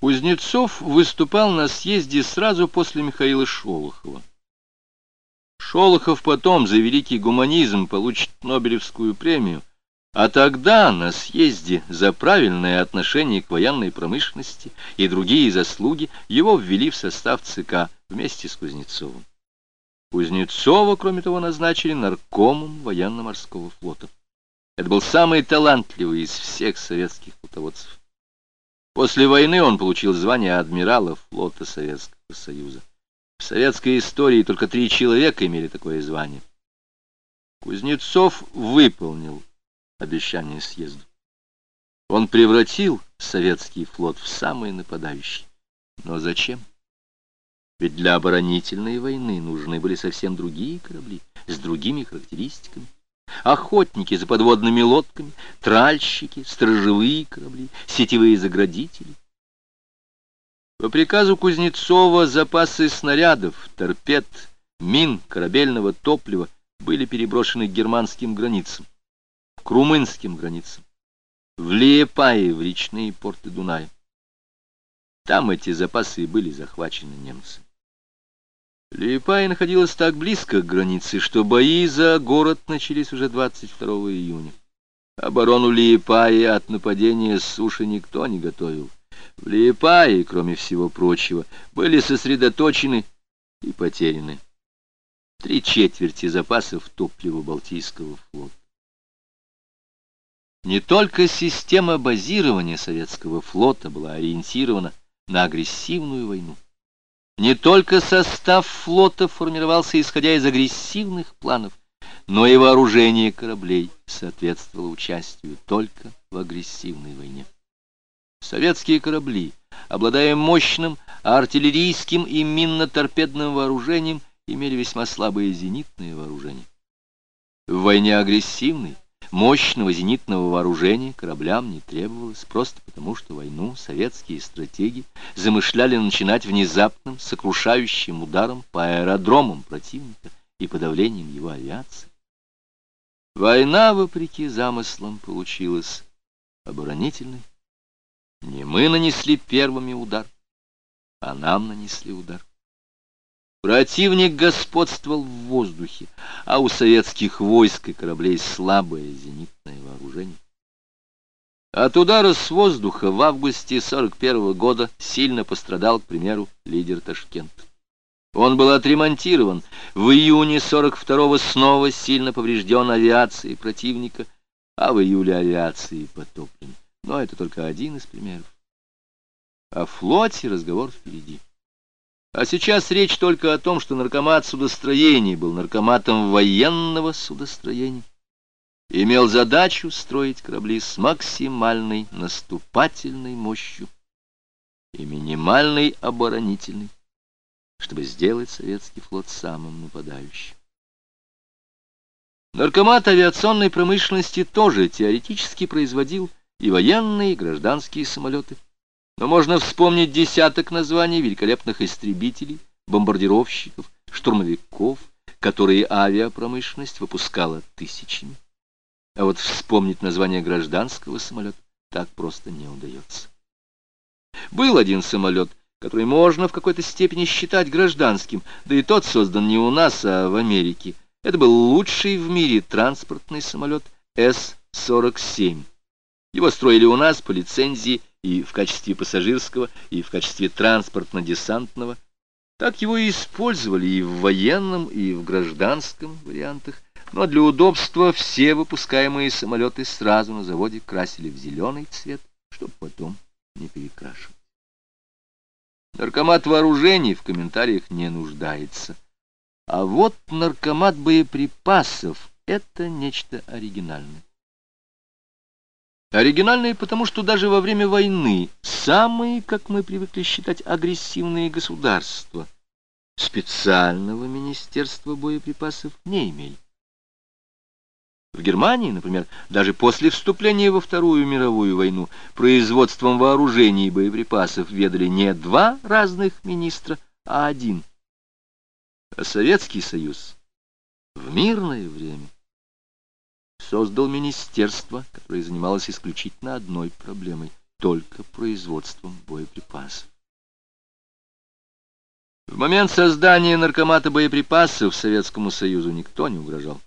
Кузнецов выступал на съезде сразу после Михаила Шолохова. Шолохов потом за великий гуманизм получит Нобелевскую премию, а тогда на съезде за правильное отношение к военной промышленности и другие заслуги его ввели в состав ЦК вместе с Кузнецовым. Кузнецова, кроме того, назначили наркомом военно-морского флота. Это был самый талантливый из всех советских флотоводцев. После войны он получил звание адмирала флота Советского Союза. В советской истории только три человека имели такое звание. Кузнецов выполнил обещание съезду. Он превратил советский флот в самый нападающий. Но зачем? Ведь для оборонительной войны нужны были совсем другие корабли, с другими характеристиками охотники за подводными лодками, тральщики, сторожевые корабли, сетевые заградители. По приказу Кузнецова запасы снарядов, торпед, мин, корабельного топлива были переброшены к германским границам, к румынским границам, в Лиепае, в речные порты Дуная. Там эти запасы были захвачены немцами. Лиепая находилась так близко к границе, что бои за город начались уже 22 июня. Оборону Лиепаи от нападения с суши никто не готовил. В Лиепае, кроме всего прочего, были сосредоточены и потеряны три четверти запасов топлива Балтийского флота. Не только система базирования советского флота была ориентирована на агрессивную войну. Не только состав флота формировался исходя из агрессивных планов, но и вооружение кораблей соответствовало участию только в агрессивной войне. Советские корабли, обладая мощным артиллерийским и минно-торпедным вооружением, имели весьма слабое зенитное вооружение. В войне агрессивной Мощного зенитного вооружения кораблям не требовалось просто потому, что войну советские стратеги замышляли начинать внезапным, сокрушающим ударом по аэродромам противника и подавлением его авиации. Война, вопреки замыслам, получилась оборонительной. Не мы нанесли первыми удар, а нам нанесли удар. Противник господствовал в воздухе, а у советских войск и кораблей слабое зенитное вооружение. От удара с воздуха в августе 41 -го года сильно пострадал, к примеру, лидер Ташкента. Он был отремонтирован. В июне 42-го снова сильно поврежден авиацией противника, а в июле авиации потоплен. Но это только один из примеров. О флоте разговор впереди. А сейчас речь только о том, что наркомат судостроений был наркоматом военного судостроения. Имел задачу строить корабли с максимальной наступательной мощью и минимальной оборонительной, чтобы сделать советский флот самым нападающим. Наркомат авиационной промышленности тоже теоретически производил и военные, и гражданские самолеты. Но можно вспомнить десяток названий великолепных истребителей, бомбардировщиков, штурмовиков, которые авиапромышленность выпускала тысячами. А вот вспомнить название гражданского самолета так просто не удается. Был один самолет, который можно в какой-то степени считать гражданским, да и тот создан не у нас, а в Америке. Это был лучший в мире транспортный самолет С-47. Его строили у нас по лицензии и в качестве пассажирского, и в качестве транспортно-десантного. Так его и использовали и в военном, и в гражданском вариантах, но для удобства все выпускаемые самолеты сразу на заводе красили в зеленый цвет, чтобы потом не перекрашивать. Наркомат вооружений в комментариях не нуждается. А вот наркомат боеприпасов — это нечто оригинальное. Оригинальные потому, что даже во время войны самые, как мы привыкли считать, агрессивные государства специального министерства боеприпасов не имели. В Германии, например, даже после вступления во Вторую мировую войну производством вооружений и боеприпасов ведали не два разных министра, а один. А Советский Союз в мирное время создал министерство, которое занималось исключительно одной проблемой только производством боеприпасов. В момент создания наркомата боеприпасов Советскому Союзу никто не угрожал.